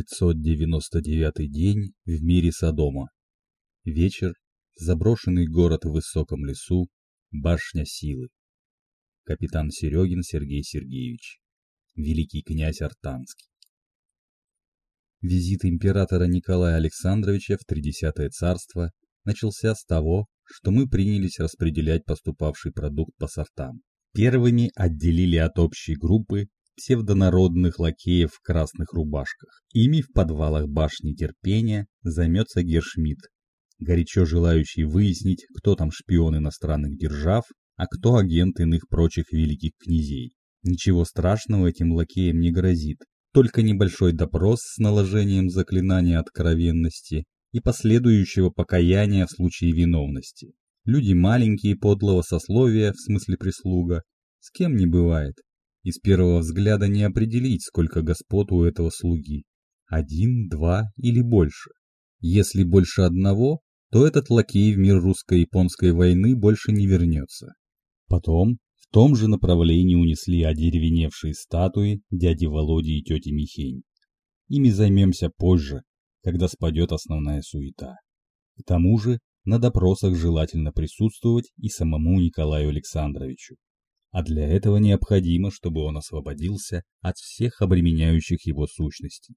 599 день в мире Содома. Вечер, заброшенный город в высоком лесу, башня силы. Капитан Серегин Сергей Сергеевич. Великий князь Артанский. Визит императора Николая Александровича в Тридесятое царство начался с того, что мы принялись распределять поступавший продукт по сортам. Первыми отделили от общей группы псевдонародных лакеев в красных рубашках. Ими в подвалах башни терпения займется Гершмидт, горячо желающий выяснить, кто там шпион иностранных держав, а кто агент иных прочих великих князей. Ничего страшного этим лакеям не грозит, только небольшой допрос с наложением заклинания откровенности и последующего покаяния в случае виновности. Люди маленькие подлого сословия, в смысле прислуга, с кем не бывает. И с первого взгляда не определить, сколько господ у этого слуги. Один, два или больше. Если больше одного, то этот лакей в мир русско-японской войны больше не вернется. Потом в том же направлении унесли одеревеневшие статуи дяди Володи и тети Михень. Ими займемся позже, когда спадет основная суета. К тому же на допросах желательно присутствовать и самому Николаю Александровичу а для этого необходимо, чтобы он освободился от всех обременяющих его сущностей.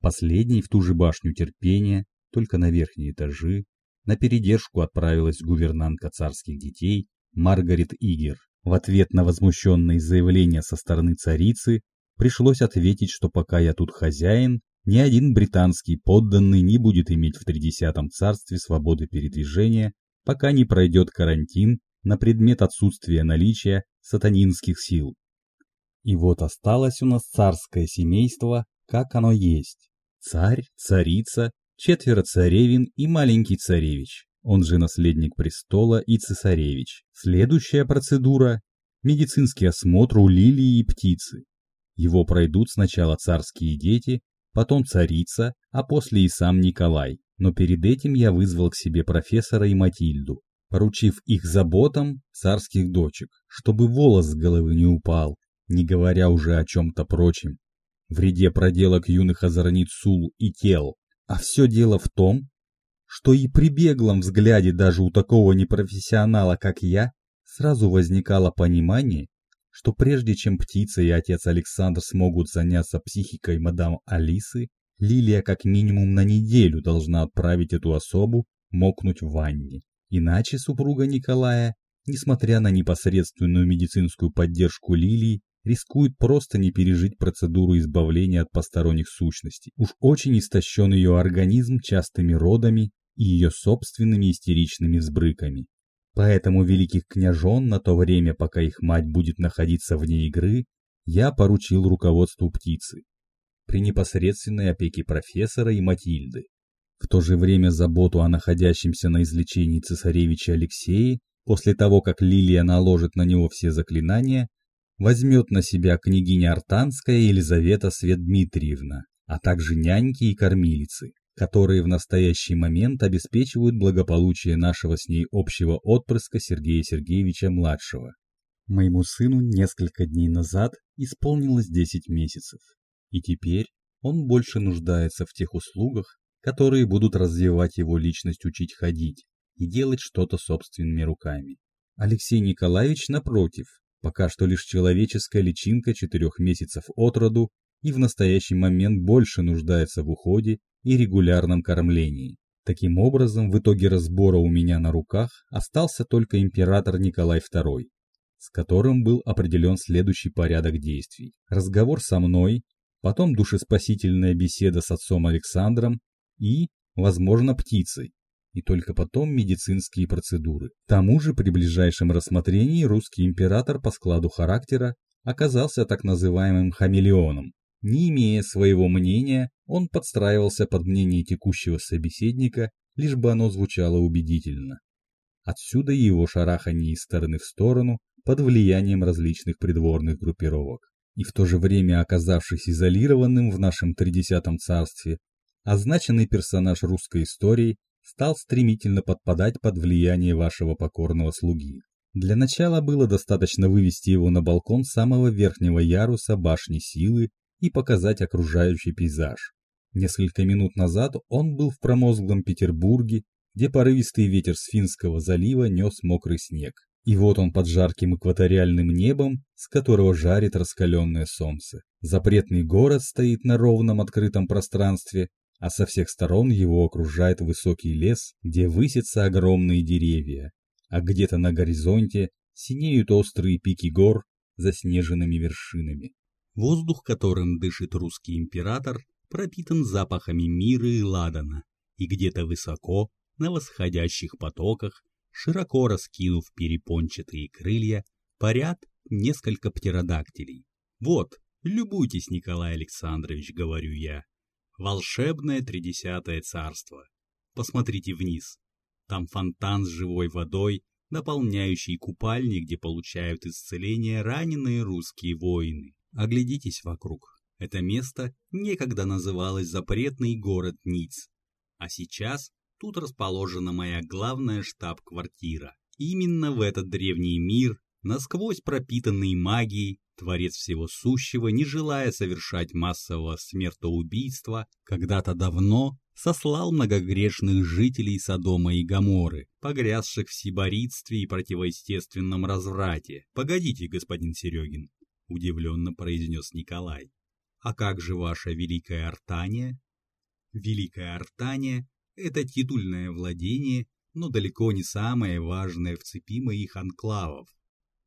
Последний в ту же башню терпения, только на верхние этажи, на передержку отправилась гувернантка царских детей Маргарет Игер. В ответ на возмущенные заявления со стороны царицы пришлось ответить, что пока я тут хозяин, ни один британский подданный не будет иметь в Тридесятом царстве свободы передвижения, пока не пройдет карантин на предмет отсутствия наличия сатанинских сил. И вот осталось у нас царское семейство, как оно есть. Царь, царица, четверо царевин и маленький царевич, он же наследник престола и цесаревич. Следующая процедура – медицинский осмотр у лилии и птицы. Его пройдут сначала царские дети, потом царица, а после и сам Николай. Но перед этим я вызвал к себе профессора и Матильду поручив их заботам царских дочек, чтобы волос с головы не упал, не говоря уже о чем-то прочем, вреде проделок юных озорниц Сул и тел. А все дело в том, что и при беглом взгляде даже у такого непрофессионала, как я, сразу возникало понимание, что прежде чем птица и отец Александр смогут заняться психикой мадам Алисы, Лилия как минимум на неделю должна отправить эту особу мокнуть в ванне. Иначе супруга Николая, несмотря на непосредственную медицинскую поддержку Лилии, рискует просто не пережить процедуру избавления от посторонних сущностей. Уж очень истощен ее организм частыми родами и ее собственными истеричными взбрыками. Поэтому великих княжон на то время, пока их мать будет находиться вне игры, я поручил руководству птицы при непосредственной опеке профессора и Матильды. В то же время заботу о находящемся на излечении цесаревича Алексее, после того, как Лилия наложит на него все заклинания, возьмет на себя княгиня Артанская Елизавета Светдмитриевна, а также няньки и кормилицы, которые в настоящий момент обеспечивают благополучие нашего с ней общего отпрыска Сергея Сергеевича-младшего. Моему сыну несколько дней назад исполнилось 10 месяцев, и теперь он больше нуждается в тех услугах, которые будут развивать его личность учить ходить и делать что-то собственными руками. Алексей Николаевич, напротив, пока что лишь человеческая личинка четырех месяцев от роду и в настоящий момент больше нуждается в уходе и регулярном кормлении. Таким образом, в итоге разбора у меня на руках остался только император Николай II, с которым был определен следующий порядок действий. Разговор со мной, потом душеспасительная беседа с отцом Александром и, возможно, птицей, и только потом медицинские процедуры. К тому же при ближайшем рассмотрении русский император по складу характера оказался так называемым хамелеоном. Не имея своего мнения, он подстраивался под мнение текущего собеседника, лишь бы оно звучало убедительно. Отсюда его шарахание из стороны в сторону под влиянием различных придворных группировок. И в то же время оказавшись изолированным в нашем Тридесятом царстве, означенный персонаж русской истории стал стремительно подпадать под влияние вашего покорного слуги. Для начала было достаточно вывести его на балкон самого верхнего яруса башни силы и показать окружающий пейзаж. Несколько минут назад он был в промозглом Петербурге, где порывистый ветер с Финского залива нес мокрый снег. И вот он под жарким экваториальным небом, с которого жарит раскаленное солнце. Запретный город стоит на ровном открытом пространстве, а со всех сторон его окружает высокий лес, где высятся огромные деревья, а где-то на горизонте синеют острые пики гор заснеженными вершинами. Воздух, которым дышит русский император, пропитан запахами мира и ладана, и где-то высоко, на восходящих потоках, широко раскинув перепончатые крылья, парят несколько птеродактилей. Вот, любуйтесь, Николай Александрович, говорю я. Волшебное тридесятое царство. Посмотрите вниз. Там фонтан с живой водой, наполняющий купальни, где получают исцеление раненые русские воины. Оглядитесь вокруг. Это место некогда называлось запретный город Ниц, а сейчас тут расположена моя главная штаб-квартира. Именно в этот древний мир, насквозь пропитанный магией, Творец всего сущего, не желая совершать массового смертоубийства, когда-то давно сослал многогрешных жителей Содома и Гоморы, погрязших в сиборитстве и противоестественном разврате. «Погодите, господин Серегин», — удивленно произнес Николай. А как же ваша Великая Артания? Великая Артания – это титульное владение, но далеко не самое важное в цепи моих анклавов.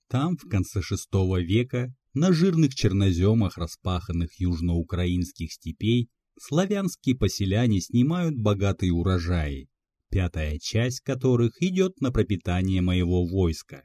Там в конце VI века на жирных черноземах распаханных южноукраинских степей славянские поселяне снимают богатые урожаи, пятая часть которых идет на пропитание моего войска.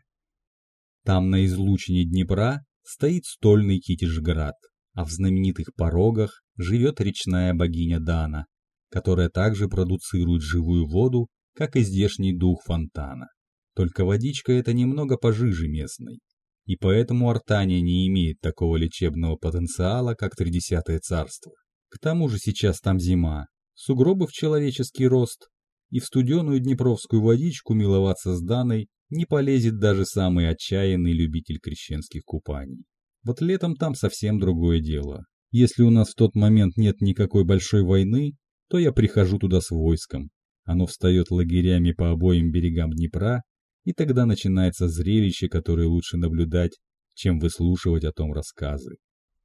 Там на излучине Днепра стоит стольный Китежград – а в знаменитых порогах живет речная богиня Дана, которая также продуцирует живую воду, как и здешний дух фонтана. Только водичка эта немного пожиже местной, и поэтому Артания не имеет такого лечебного потенциала, как Тридесятое царство. К тому же сейчас там зима, сугробы в человеческий рост, и в студеную днепровскую водичку миловаться с Даной не полезет даже самый отчаянный любитель крещенских купаний. Вот летом там совсем другое дело. Если у нас в тот момент нет никакой большой войны, то я прихожу туда с войском. Оно встает лагерями по обоим берегам Днепра, и тогда начинается зрелище, которое лучше наблюдать, чем выслушивать о том рассказы.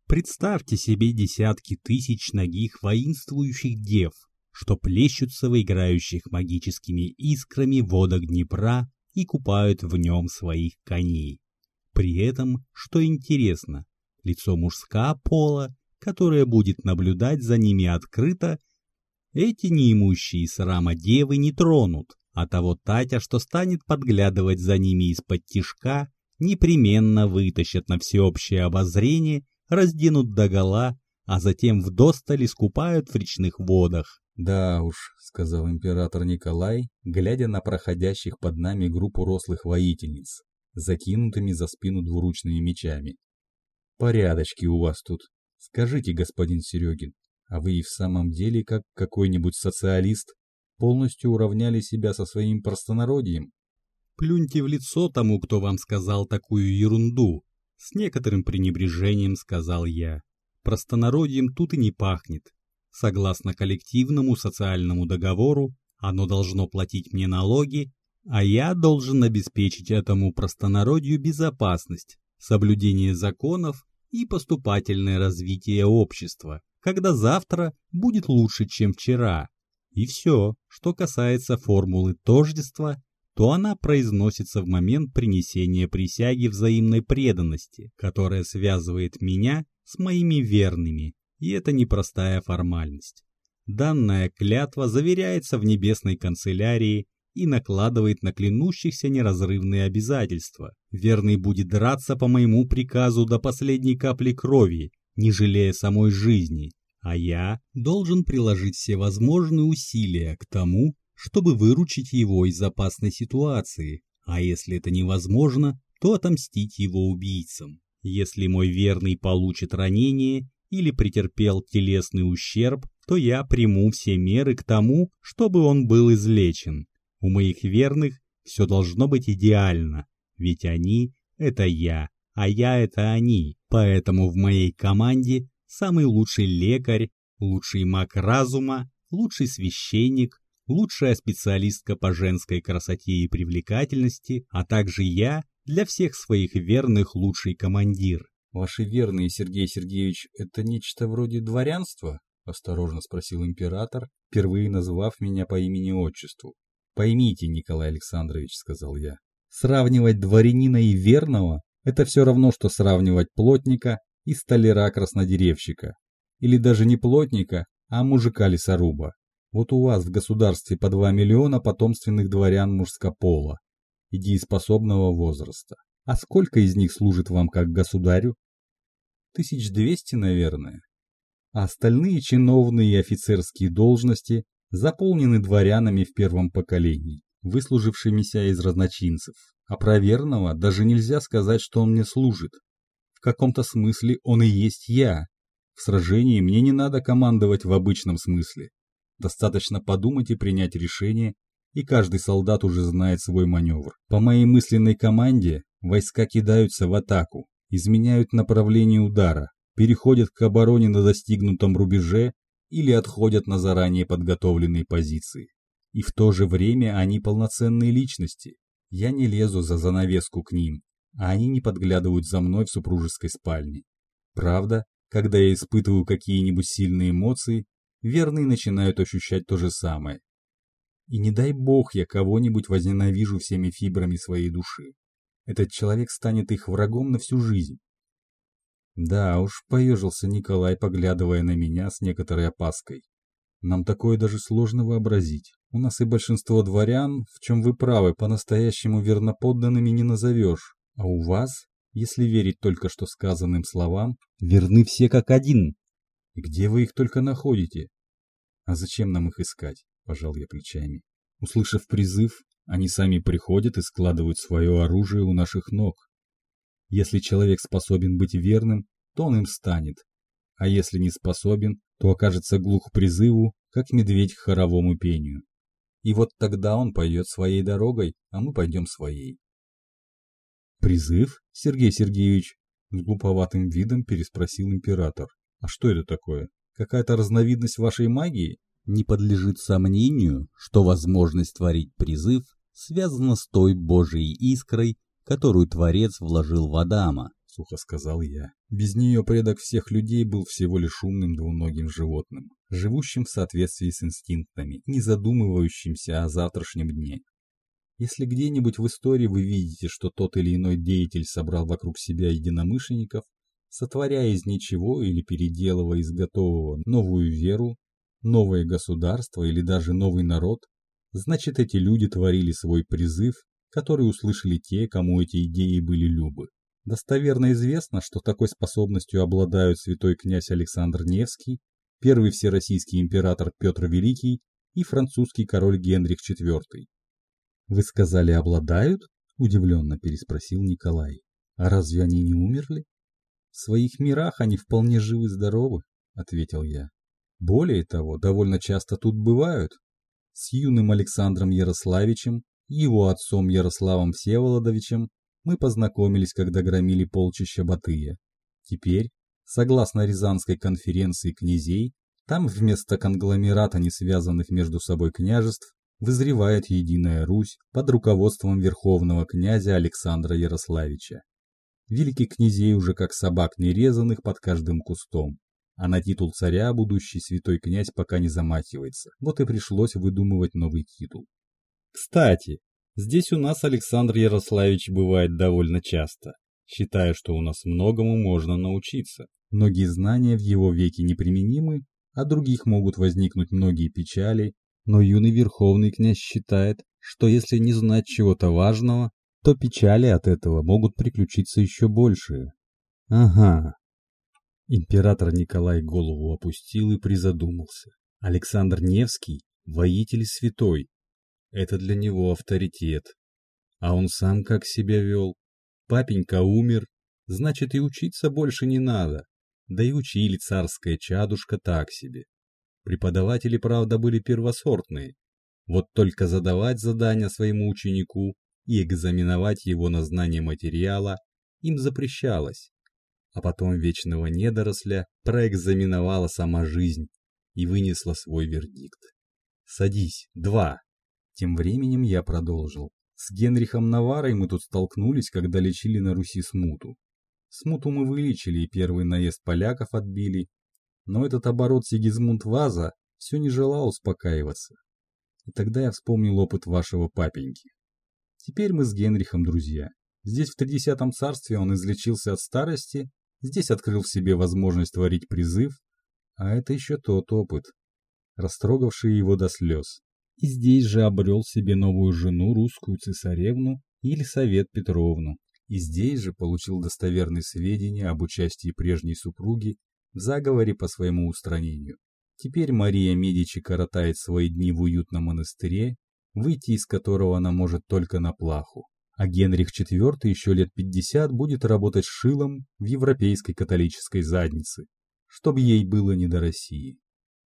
Представьте себе десятки тысяч ногих воинствующих дев, что плещутся в играющих магическими искрами водах Днепра и купают в нем своих коней. При этом, что интересно, лицо мужского пола, которое будет наблюдать за ними открыто, эти неимущие срама девы не тронут, а того Татя, что станет подглядывать за ними из-под тишка, непременно вытащат на всеобщее обозрение, разденут догола, а затем вдосталь искупают в речных водах. «Да уж», — сказал император Николай, глядя на проходящих под нами группу рослых воительниц закинутыми за спину двуручными мечами. «Порядочки у вас тут. Скажите, господин Серегин, а вы и в самом деле, как какой-нибудь социалист, полностью уравняли себя со своим простонародьем?» «Плюньте в лицо тому, кто вам сказал такую ерунду», — с некоторым пренебрежением сказал я. «Простонародьем тут и не пахнет. Согласно коллективному социальному договору, оно должно платить мне налоги а я должен обеспечить этому простонародью безопасность, соблюдение законов и поступательное развитие общества, когда завтра будет лучше, чем вчера. И все, что касается формулы тождества, то она произносится в момент принесения присяги взаимной преданности, которая связывает меня с моими верными, и это непростая формальность. Данная клятва заверяется в небесной канцелярии и накладывает на клянущихся неразрывные обязательства. Верный будет драться по моему приказу до последней капли крови, не жалея самой жизни, а я должен приложить все возможные усилия к тому, чтобы выручить его из опасной ситуации, а если это невозможно, то отомстить его убийцам. Если мой верный получит ранение или претерпел телесный ущерб, то я приму все меры к тому, чтобы он был излечен. У моих верных все должно быть идеально, ведь они — это я, а я — это они. Поэтому в моей команде самый лучший лекарь, лучший маг разума, лучший священник, лучшая специалистка по женской красоте и привлекательности, а также я для всех своих верных лучший командир. «Ваши верные, Сергей Сергеевич, это нечто вроде дворянства?» — осторожно спросил император, впервые назвав меня по имени-отчеству. «Поймите, Николай Александрович», — сказал я, — «сравнивать дворянина и верного — это все равно, что сравнивать плотника и столяра-краснодеревщика. Или даже не плотника, а мужика-лесоруба. Вот у вас в государстве по 2 миллиона потомственных дворян мужскопола и дееспособного возраста. А сколько из них служит вам как государю? Тысяч двести, наверное. А остальные чиновные и офицерские должности заполнены дворянами в первом поколении, выслужившимися из разночинцев. А про верного даже нельзя сказать, что он мне служит. В каком-то смысле он и есть я. В сражении мне не надо командовать в обычном смысле. Достаточно подумать и принять решение, и каждый солдат уже знает свой маневр. По моей мысленной команде войска кидаются в атаку, изменяют направление удара, переходят к обороне на достигнутом рубеже или отходят на заранее подготовленные позиции. И в то же время они полноценные личности. Я не лезу за занавеску к ним, а они не подглядывают за мной в супружеской спальне. Правда, когда я испытываю какие-нибудь сильные эмоции, верные начинают ощущать то же самое. И не дай бог я кого-нибудь возненавижу всеми фибрами своей души. Этот человек станет их врагом на всю жизнь. Да уж, поежился Николай, поглядывая на меня с некоторой опаской. Нам такое даже сложно вообразить. У нас и большинство дворян, в чем вы правы, по-настоящему верноподданными не назовешь. А у вас, если верить только что сказанным словам, верны все как один. И где вы их только находите? А зачем нам их искать? Пожал я плечами. Услышав призыв, они сами приходят и складывают свое оружие у наших ног. Если человек способен быть верным, то он им станет. А если не способен, то окажется глух призыву, как медведь к хоровому пению. И вот тогда он пойдет своей дорогой, а мы пойдем своей. «Призыв, Сергей Сергеевич?» — с глуповатым видом переспросил император. «А что это такое? Какая-то разновидность вашей магии?» Не подлежит сомнению, что возможность творить призыв связана с той Божией искрой, которую Творец вложил в Адама, — сухо сказал я. Без нее предок всех людей был всего лишь умным двуногим животным, живущим в соответствии с инстинктами, не задумывающимся о завтрашнем дне. Если где-нибудь в истории вы видите, что тот или иной деятель собрал вокруг себя единомышленников, сотворяя из ничего или переделывая из готового новую веру, новое государство или даже новый народ, значит эти люди творили свой призыв, который услышали те, кому эти идеи были любы. Достоверно известно, что такой способностью обладают святой князь Александр Невский, первый всероссийский император Петр Великий и французский король Генрих IV. «Вы сказали, обладают?» – удивленно переспросил Николай. «А разве они не умерли?» «В своих мирах они вполне живы-здоровы», – ответил я. Более того, довольно часто тут бывают. С юным Александром Ярославичем и его отцом Ярославом Всеволодовичем мы познакомились, когда громили полчища Батыя. Теперь, согласно Рязанской конференции князей, там вместо конгломерата несвязанных между собой княжеств вызревает единая Русь под руководством верховного князя Александра Ярославича. Великих князей уже как собак нерезанных под каждым кустом а на титул царя будущий святой князь пока не замахивается. Вот и пришлось выдумывать новый титул. Кстати, здесь у нас Александр Ярославич бывает довольно часто, считая, что у нас многому можно научиться. Многие знания в его веке неприменимы, а других могут возникнуть многие печали, но юный верховный князь считает, что если не знать чего-то важного, то печали от этого могут приключиться еще большие. Ага, Император Николай голову опустил и призадумался. Александр Невский – воитель святой. Это для него авторитет. А он сам как себя вел? Папенька умер, значит и учиться больше не надо. Да и учили царская чадушка так себе. Преподаватели, правда, были первосортные. Вот только задавать задания своему ученику и экзаменовать его на знание материала им запрещалось а потом вечного недоросля проэкзаменовала сама жизнь, и вынесла свой вердикт. «Садись, два!» Тем временем я продолжил. С Генрихом Наварой мы тут столкнулись, когда лечили на Руси смуту. Смуту мы вылечили и первый наезд поляков отбили, но этот оборот Сигизмунд Ваза все не желал успокаиваться. И тогда я вспомнил опыт вашего папеньки. Теперь мы с Генрихом друзья. Здесь в Тридесятом царстве он излечился от старости, здесь открыл в себе возможность творить призыв, а это еще тот опыт, растрогавший его до слез. И здесь же обрел себе новую жену, русскую цесаревну Елисавет Петровну. И здесь же получил достоверные сведения об участии прежней супруги в заговоре по своему устранению. Теперь Мария Медичи коротает свои дни в уютном монастыре, выйти из которого она может только на плаху. А Генрих IV еще лет 50 будет работать шилом в европейской католической заднице, чтобы ей было не до России.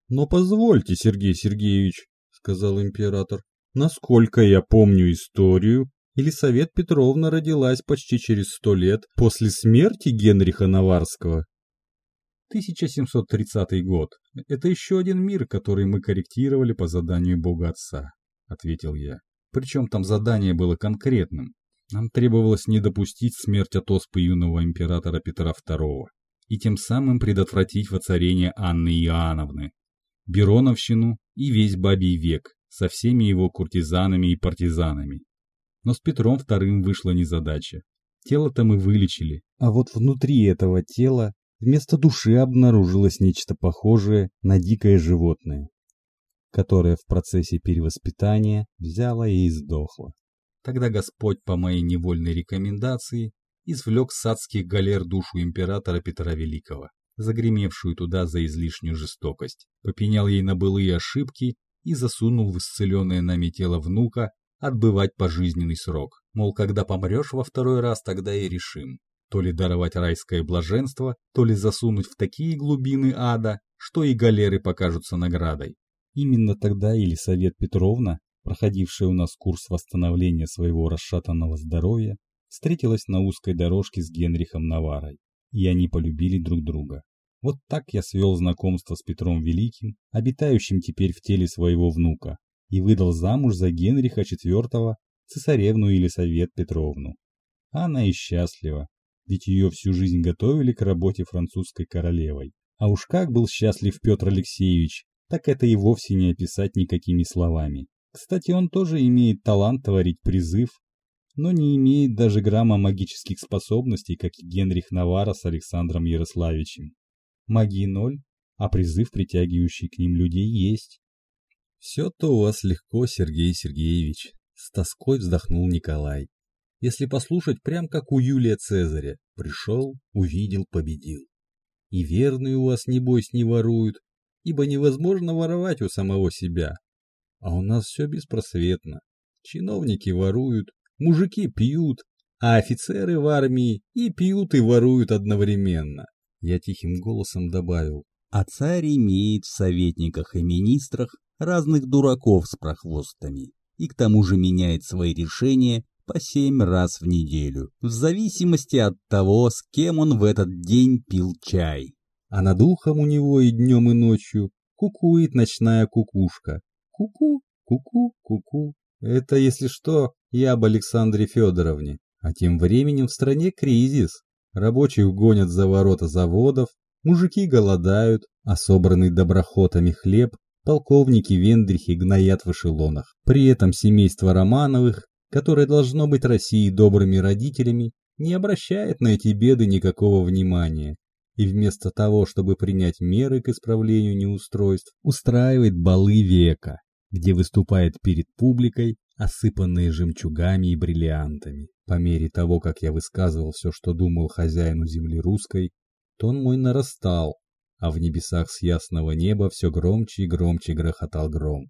«Но позвольте, Сергей Сергеевич», — сказал император, — «насколько я помню историю, Елисавет Петровна родилась почти через сто лет после смерти Генриха Наварского. 1730 год. Это еще один мир, который мы корректировали по заданию Бога Отца, ответил я. Причем там задание было конкретным. Нам требовалось не допустить смерть от оспы юного императора Петра II и тем самым предотвратить воцарение Анны Иоанновны, Бероновщину и весь бабий век со всеми его куртизанами и партизанами. Но с Петром II вышла незадача. Тело-то мы вылечили, а вот внутри этого тела Вместо души обнаружилось нечто похожее на дикое животное, которое в процессе перевоспитания взяло и издохло. Тогда Господь по моей невольной рекомендации извлек с адских галер душу императора Петра Великого, загремевшую туда за излишнюю жестокость, попенял ей на былые ошибки и засунул в исцеленное нами тело внука отбывать пожизненный срок. Мол, когда помрешь во второй раз, тогда и решим то ли даровать райское блаженство, то ли засунуть в такие глубины ада, что и галеры покажутся наградой. Именно тогда Елисавет Петровна, проходившая у нас курс восстановления своего расшатанного здоровья, встретилась на узкой дорожке с Генрихом Наварой, и они полюбили друг друга. Вот так я свел знакомство с Петром Великим, обитающим теперь в теле своего внука, и выдал замуж за Генриха IV цесаревну Елисавет Петровну. Она и счастлива, ведь ее всю жизнь готовили к работе французской королевой. А уж как был счастлив Петр Алексеевич, так это и вовсе не описать никакими словами. Кстати, он тоже имеет талант творить призыв, но не имеет даже грамма магических способностей, как и Генрих Навара с Александром Ярославичем. Магии ноль, а призыв, притягивающий к ним людей, есть. «Все-то у вас легко, Сергей Сергеевич», — с тоской вздохнул Николай. Если послушать, прям как у Юлия Цезаря. Пришел, увидел, победил. И верные у вас, небось, не воруют, ибо невозможно воровать у самого себя. А у нас все беспросветно. Чиновники воруют, мужики пьют, а офицеры в армии и пьют, и воруют одновременно. Я тихим голосом добавил. А царь имеет в советниках и министрах разных дураков с прохвостами, и к тому же меняет свои решения по семь раз в неделю, в зависимости от того, с кем он в этот день пил чай. А над ухом у него и днем, и ночью кукует ночная кукушка. Ку-ку, ку-ку, ку-ку. Это, если что, я об Александре Федоровне. А тем временем в стране кризис. Рабочих гонят за ворота заводов, мужики голодают, а собранный доброхотами хлеб полковники Вендрихи гноят в эшелонах. При этом семейство Романовых которое должно быть России добрыми родителями, не обращает на эти беды никакого внимания и вместо того, чтобы принять меры к исправлению неустройств, устраивает балы века, где выступает перед публикой, осыпанные жемчугами и бриллиантами. По мере того, как я высказывал все, что думал хозяину земли русской, тон мой нарастал, а в небесах с ясного неба все громче и громче грохотал гром.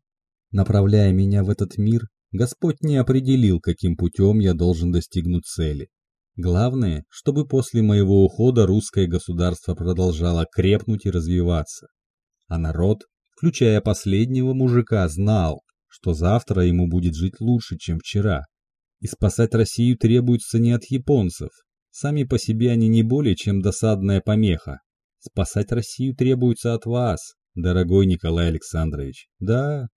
Направляя меня в этот мир, Господь не определил, каким путем я должен достигнуть цели. Главное, чтобы после моего ухода русское государство продолжало крепнуть и развиваться. А народ, включая последнего мужика, знал, что завтра ему будет жить лучше, чем вчера. И спасать Россию требуется не от японцев. Сами по себе они не более, чем досадная помеха. Спасать Россию требуется от вас, дорогой Николай Александрович, да.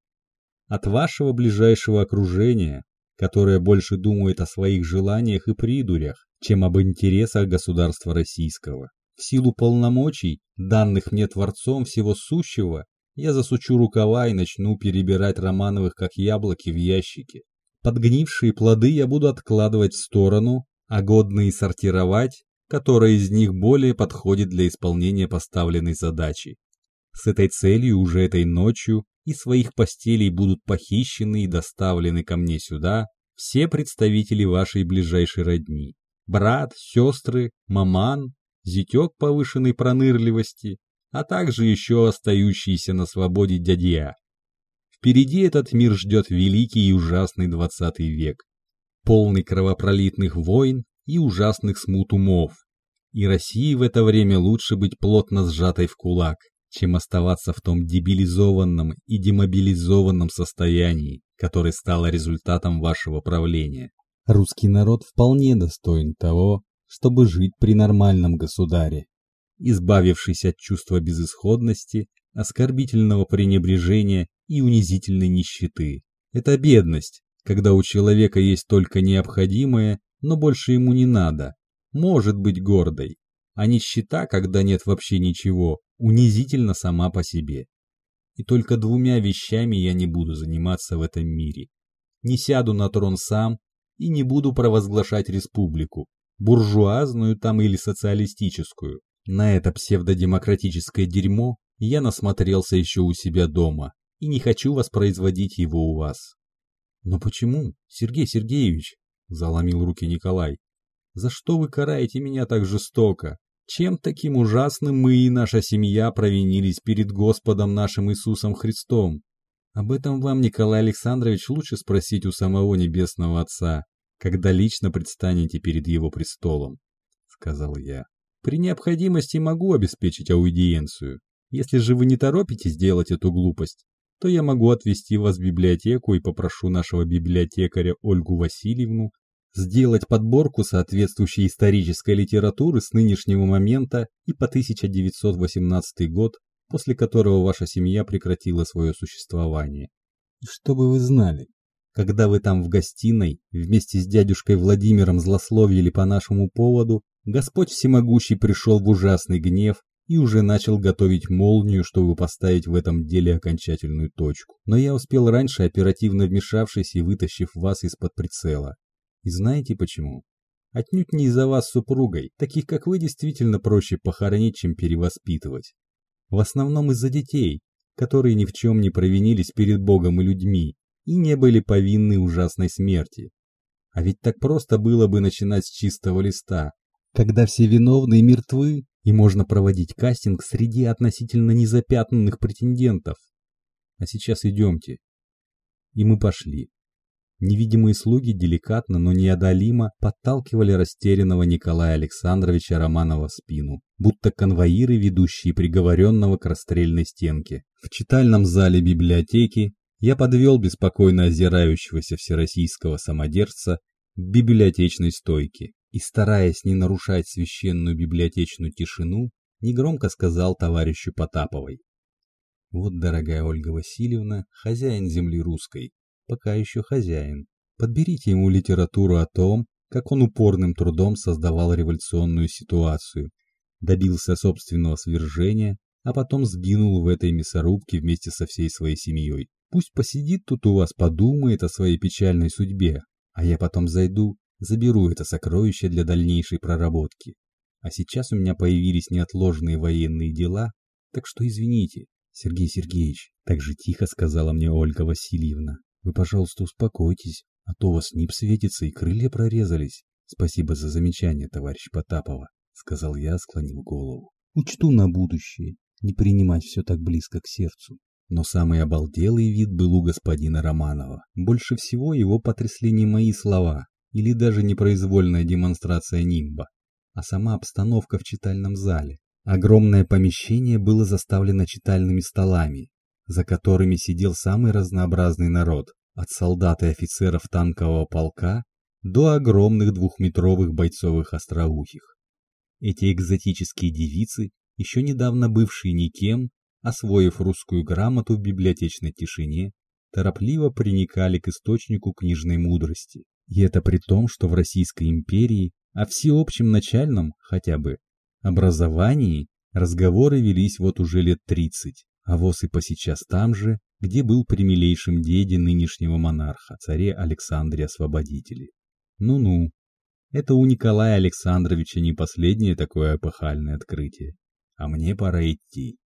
От вашего ближайшего окружения, которое больше думает о своих желаниях и придурях, чем об интересах государства российского. В силу полномочий, данных мне Творцом всего сущего, я засучу рукава и начну перебирать Романовых как яблоки в ящике. Подгнившие плоды я буду откладывать в сторону, а годные сортировать, которая из них более подходит для исполнения поставленной задачи. С этой целью уже этой ночью из своих постелей будут похищены и доставлены ко мне сюда все представители вашей ближайшей родни. Брат, сестры, маман, зятек повышенной пронырливости, а также еще остающиеся на свободе дядья. Впереди этот мир ждет великий и ужасный двадцатый век, полный кровопролитных войн и ужасных смут умов. И России в это время лучше быть плотно сжатой в кулак, чем оставаться в том дебилизованном и демобилизованном состоянии, которое стало результатом вашего правления. Русский народ вполне достоин того, чтобы жить при нормальном государе, избавившись от чувства безысходности, оскорбительного пренебрежения и унизительной нищеты. Это бедность, когда у человека есть только необходимое, но больше ему не надо. Может быть гордой. А нищета, когда нет вообще ничего, унизительно сама по себе. И только двумя вещами я не буду заниматься в этом мире. Не сяду на трон сам и не буду провозглашать республику, буржуазную там или социалистическую. На это псевдодемократическое дерьмо я насмотрелся еще у себя дома и не хочу воспроизводить его у вас. Но почему, Сергей Сергеевич? Заломил руки Николай. За что вы караете меня так жестоко? Чем таким ужасным мы и наша семья провинились перед Господом нашим Иисусом Христом? Об этом вам, Николай Александрович, лучше спросить у самого Небесного Отца, когда лично предстанете перед его престолом, сказал я. При необходимости могу обеспечить аудиенцию. Если же вы не торопитесь делать эту глупость, то я могу отвезти вас в библиотеку и попрошу нашего библиотекаря Ольгу Васильевну сделать подборку соответствующей исторической литературы с нынешнего момента и по 1918 год, после которого ваша семья прекратила свое существование. Чтобы вы знали, когда вы там в гостиной вместе с дядюшкой Владимиром злословили по нашему поводу, Господь Всемогущий пришел в ужасный гнев и уже начал готовить молнию, чтобы поставить в этом деле окончательную точку. Но я успел раньше, оперативно вмешавшись и вытащив вас из-под прицела. И знаете почему? Отнюдь не из-за вас супругой, таких как вы действительно проще похоронить, чем перевоспитывать. В основном из-за детей, которые ни в чем не провинились перед Богом и людьми и не были повинны ужасной смерти. А ведь так просто было бы начинать с чистого листа, когда все виновные мертвы и можно проводить кастинг среди относительно незапятнанных претендентов. А сейчас идемте. И мы пошли. Невидимые слуги деликатно, но неодолимо подталкивали растерянного Николая Александровича Романова в спину, будто конвоиры, ведущие приговоренного к расстрельной стенке. В читальном зале библиотеки я подвел беспокойно озирающегося всероссийского самодержца к библиотечной стойке и, стараясь не нарушать священную библиотечную тишину, негромко сказал товарищу Потаповой. «Вот, дорогая Ольга Васильевна, хозяин земли русской, пока еще хозяин. Подберите ему литературу о том, как он упорным трудом создавал революционную ситуацию, добился собственного свержения, а потом сгинул в этой мясорубке вместе со всей своей семьей. Пусть посидит тут у вас, подумает о своей печальной судьбе, а я потом зайду, заберу это сокровище для дальнейшей проработки. А сейчас у меня появились неотложные военные дела, так что извините, Сергей Сергеевич, так же тихо сказала мне Ольга Васильевна. Вы, пожалуйста, успокойтесь, а то у вас нип светится и крылья прорезались. Спасибо за замечание, товарищ Потапова, сказал я, склонив голову. Учту на будущее, не принимать все так близко к сердцу. Но самый обалделый вид был у господина Романова. Больше всего его потрясли не мои слова, или даже непроизвольная демонстрация нимба, а сама обстановка в читальном зале. Огромное помещение было заставлено читальными столами, за которыми сидел самый разнообразный народ, от солдат и офицеров танкового полка до огромных двухметровых бойцовых остроухих. Эти экзотические девицы, еще недавно бывшие никем, освоив русскую грамоту в библиотечной тишине, торопливо приникали к источнику книжной мудрости. И это при том, что в Российской империи о всеобщем начальном, хотя бы, образовании разговоры велись вот уже лет тридцать, а воз и посейчас там же, где был при милейшем деде нынешнего монарха, царе Александре Освободителе. Ну-ну, это у Николая Александровича не последнее такое эпохальное открытие. А мне пора идти.